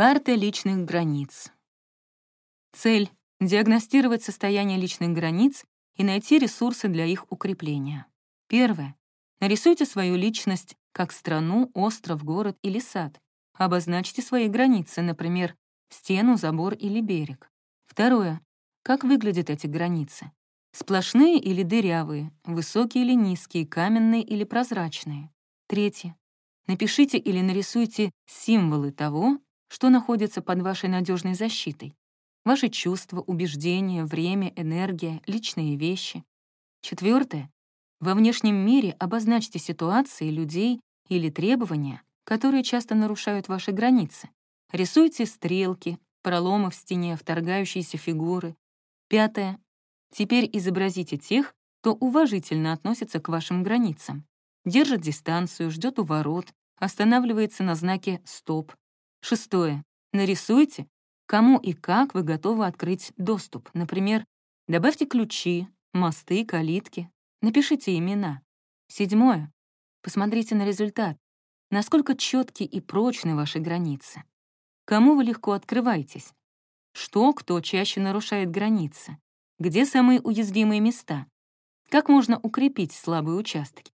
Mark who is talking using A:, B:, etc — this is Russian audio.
A: Карта личных границ. Цель — диагностировать состояние личных границ и найти ресурсы для их укрепления. Первое. Нарисуйте свою личность как страну, остров, город или сад. Обозначьте свои границы, например, стену, забор или берег. Второе. Как выглядят эти границы? Сплошные или дырявые, высокие или низкие, каменные или прозрачные. Третье. Напишите или нарисуйте символы того, что находится под вашей надежной защитой. Ваши чувства, убеждения, время, энергия, личные вещи. Четвертое. Во внешнем мире обозначьте ситуации, людей или требования, которые часто нарушают ваши границы. Рисуйте стрелки, проломы в стене, вторгающиеся фигуры. Пятое. Теперь изобразите тех, кто уважительно относится к вашим границам. Держит дистанцию, ждет у ворот, останавливается на знаке «стоп». Шестое. Нарисуйте, кому и как вы готовы открыть доступ. Например, добавьте ключи, мосты, калитки, напишите имена. Седьмое. Посмотрите на результат. Насколько четки и прочны ваши границы. Кому вы легко открываетесь? Что, кто чаще нарушает границы? Где самые уязвимые места? Как можно укрепить слабые участки?